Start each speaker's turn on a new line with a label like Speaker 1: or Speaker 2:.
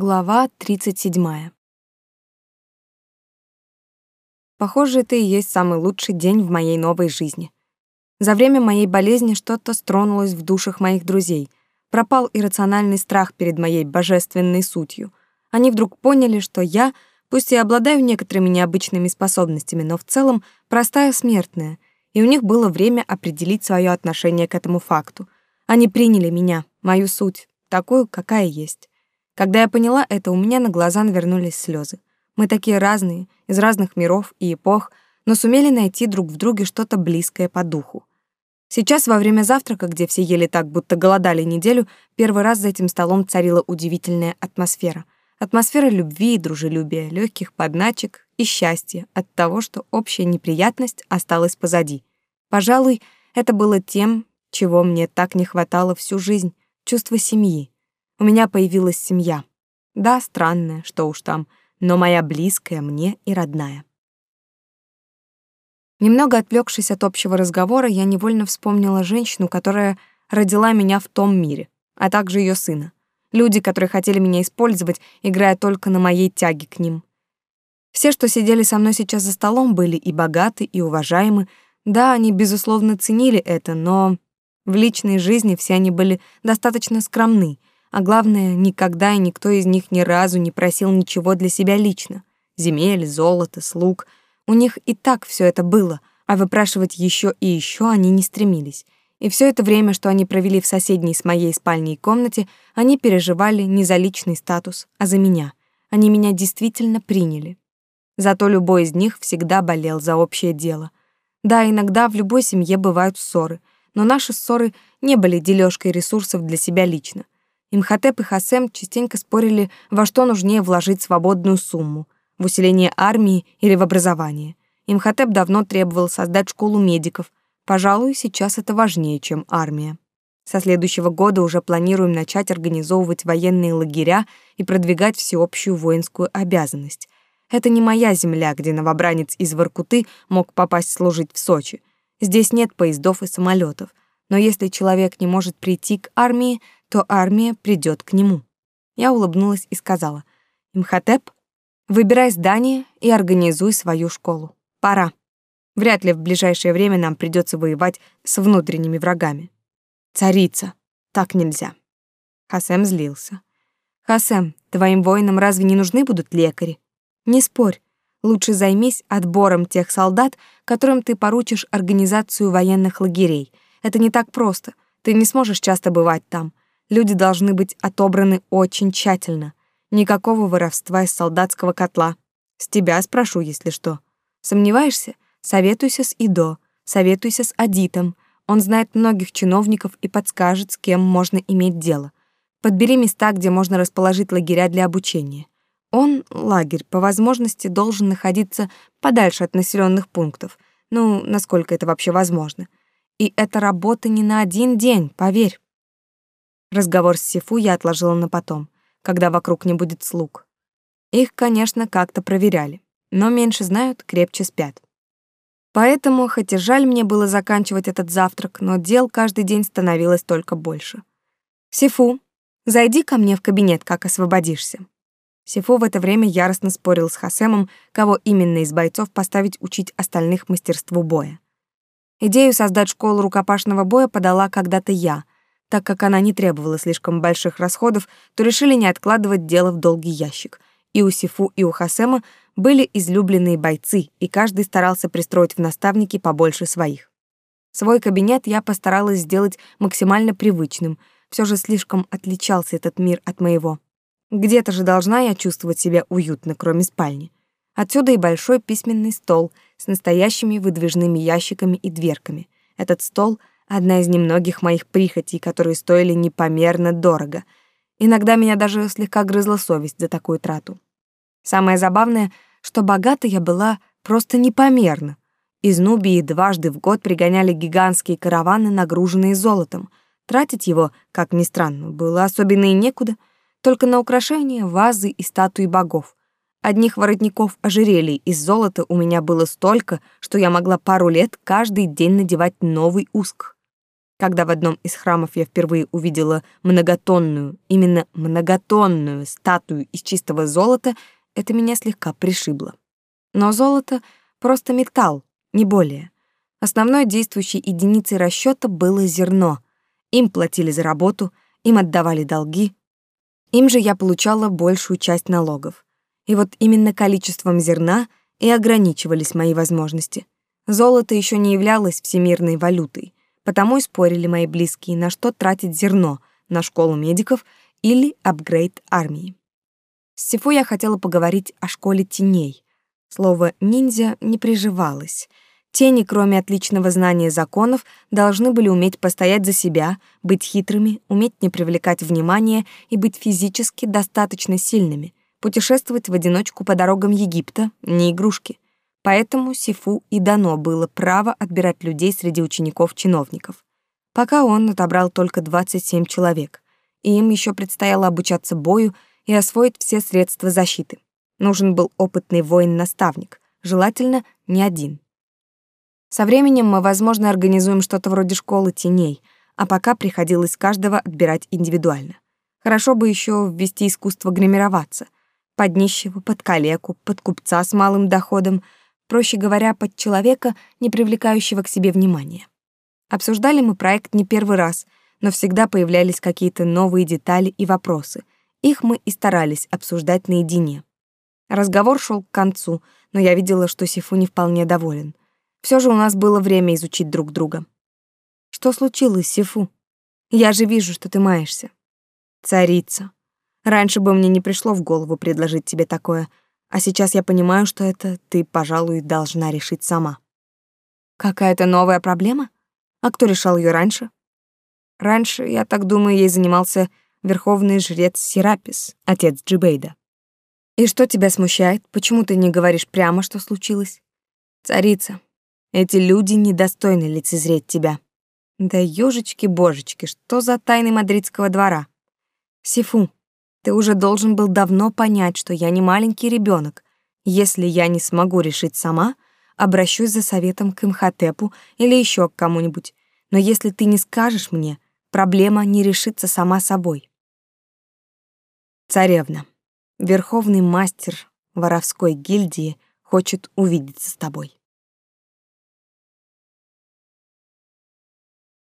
Speaker 1: Глава 37. Похоже, это и есть самый лучший день в моей новой жизни. За время моей болезни что-то стронулось в душах моих друзей. Пропал иррациональный страх перед моей божественной сутью. Они вдруг поняли, что я, пусть и обладаю некоторыми необычными способностями, но в целом простая смертная, и у них было время определить свое отношение к этому факту. Они приняли меня, мою суть, такую, какая есть. Когда я поняла это, у меня на глаза навернулись слезы. Мы такие разные, из разных миров и эпох, но сумели найти друг в друге что-то близкое по духу. Сейчас во время завтрака, где все ели так, будто голодали неделю, первый раз за этим столом царила удивительная атмосфера. Атмосфера любви и дружелюбия, легких подначек и счастья от того, что общая неприятность осталась позади. Пожалуй, это было тем, чего мне так не хватало всю жизнь — чувство семьи. У меня появилась семья. Да, странная, что уж там, но моя близкая мне и родная. Немного отвлекшись от общего разговора, я невольно вспомнила женщину, которая родила меня в том мире, а также ее сына. Люди, которые хотели меня использовать, играя только на моей тяге к ним. Все, что сидели со мной сейчас за столом, были и богаты, и уважаемы. Да, они, безусловно, ценили это, но в личной жизни все они были достаточно скромны, а главное, никогда и никто из них ни разу не просил ничего для себя лично. Земель, золото, слуг. У них и так все это было, а выпрашивать еще и еще они не стремились. И все это время, что они провели в соседней с моей спальней комнате, они переживали не за личный статус, а за меня. Они меня действительно приняли. Зато любой из них всегда болел за общее дело. Да, иногда в любой семье бывают ссоры, но наши ссоры не были дележкой ресурсов для себя лично — Имхотеп и Хасем частенько спорили, во что нужнее вложить свободную сумму — в усиление армии или в образование. Имхотеп давно требовал создать школу медиков. Пожалуй, сейчас это важнее, чем армия. Со следующего года уже планируем начать организовывать военные лагеря и продвигать всеобщую воинскую обязанность. Это не моя земля, где новобранец из Воркуты мог попасть служить в Сочи. Здесь нет поездов и самолетов. Но если человек не может прийти к армии, то армия придет к нему. Я улыбнулась и сказала, «Имхотеп, выбирай здание и организуй свою школу. Пора. Вряд ли в ближайшее время нам придется воевать с внутренними врагами. Царица, так нельзя». Хасем злился. «Хасем, твоим воинам разве не нужны будут лекари? Не спорь, лучше займись отбором тех солдат, которым ты поручишь организацию военных лагерей. Это не так просто. Ты не сможешь часто бывать там. Люди должны быть отобраны очень тщательно. Никакого воровства из солдатского котла. С тебя спрошу, если что. Сомневаешься? Советуйся с Идо, советуйся с Адитом. Он знает многих чиновников и подскажет, с кем можно иметь дело. Подбери места, где можно расположить лагеря для обучения. Он, лагерь, по возможности должен находиться подальше от населенных пунктов. Ну, насколько это вообще возможно. И это работа не на один день, поверь. Разговор с Сифу я отложила на потом, когда вокруг не будет слуг. Их, конечно, как-то проверяли, но меньше знают, крепче спят. Поэтому, хоть и жаль мне было заканчивать этот завтрак, но дел каждый день становилось только больше. «Сифу, зайди ко мне в кабинет, как освободишься». Сифу в это время яростно спорил с Хасемом, кого именно из бойцов поставить учить остальных мастерству боя. Идею создать школу рукопашного боя подала когда-то я — так как она не требовала слишком больших расходов, то решили не откладывать дело в долгий ящик. И у Сифу, и у Хасема были излюбленные бойцы, и каждый старался пристроить в наставники побольше своих. Свой кабинет я постаралась сделать максимально привычным, все же слишком отличался этот мир от моего. Где-то же должна я чувствовать себя уютно, кроме спальни. Отсюда и большой письменный стол с настоящими выдвижными ящиками и дверками. Этот стол — Одна из немногих моих прихотей, которые стоили непомерно дорого. Иногда меня даже слегка грызла совесть за такую трату. Самое забавное, что богата я была просто непомерно. Из Нубии дважды в год пригоняли гигантские караваны, нагруженные золотом. Тратить его, как ни странно, было особенно и некуда, только на украшения, вазы и статуи богов. Одних воротников ожерелий из золота у меня было столько, что я могла пару лет каждый день надевать новый уск. Когда в одном из храмов я впервые увидела многотонную, именно многотонную статую из чистого золота, это меня слегка пришибло. Но золото — просто металл, не более. Основной действующей единицей расчета было зерно. Им платили за работу, им отдавали долги. Им же я получала большую часть налогов. И вот именно количеством зерна и ограничивались мои возможности. Золото еще не являлось всемирной валютой, потому и спорили мои близкие, на что тратить зерно, на школу медиков или апгрейд армии. С Сифу я хотела поговорить о школе теней. Слово «ниндзя» не приживалось. Тени, кроме отличного знания законов, должны были уметь постоять за себя, быть хитрыми, уметь не привлекать внимания и быть физически достаточно сильными, путешествовать в одиночку по дорогам Египта, не игрушки. Поэтому Сифу и дано было право отбирать людей среди учеников-чиновников. Пока он отобрал только 27 человек, и им еще предстояло обучаться бою и освоить все средства защиты. Нужен был опытный воин-наставник, желательно не один. Со временем мы, возможно, организуем что-то вроде школы теней, а пока приходилось каждого отбирать индивидуально. Хорошо бы еще ввести искусство гримироваться — под нищего, под калеку, под купца с малым доходом, проще говоря, под человека, не привлекающего к себе внимания. Обсуждали мы проект не первый раз, но всегда появлялись какие-то новые детали и вопросы. Их мы и старались обсуждать наедине. Разговор шел к концу, но я видела, что Сифу не вполне доволен. Все же у нас было время изучить друг друга. Что случилось, Сифу? Я же вижу, что ты маешься. Царица. Раньше бы мне не пришло в голову предложить тебе такое, а сейчас я понимаю, что это ты, пожалуй, должна решить сама. Какая-то новая проблема? А кто решал ее раньше? Раньше, я так думаю, ей занимался верховный жрец Серапис, отец Джибейда. И что тебя смущает? Почему ты не говоришь прямо, что случилось? Царица, эти люди недостойны лицезреть тебя. Да ёжечки-божечки, что за тайны мадридского двора? Сифу, ты уже должен был давно понять, что я не маленький ребенок. Если я не смогу решить сама, обращусь за советом к Имхотепу или еще к кому-нибудь. Но если ты не скажешь мне, проблема не решится сама собой. Царевна, верховный мастер воровской гильдии хочет увидеться с тобой.